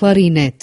كلارينيت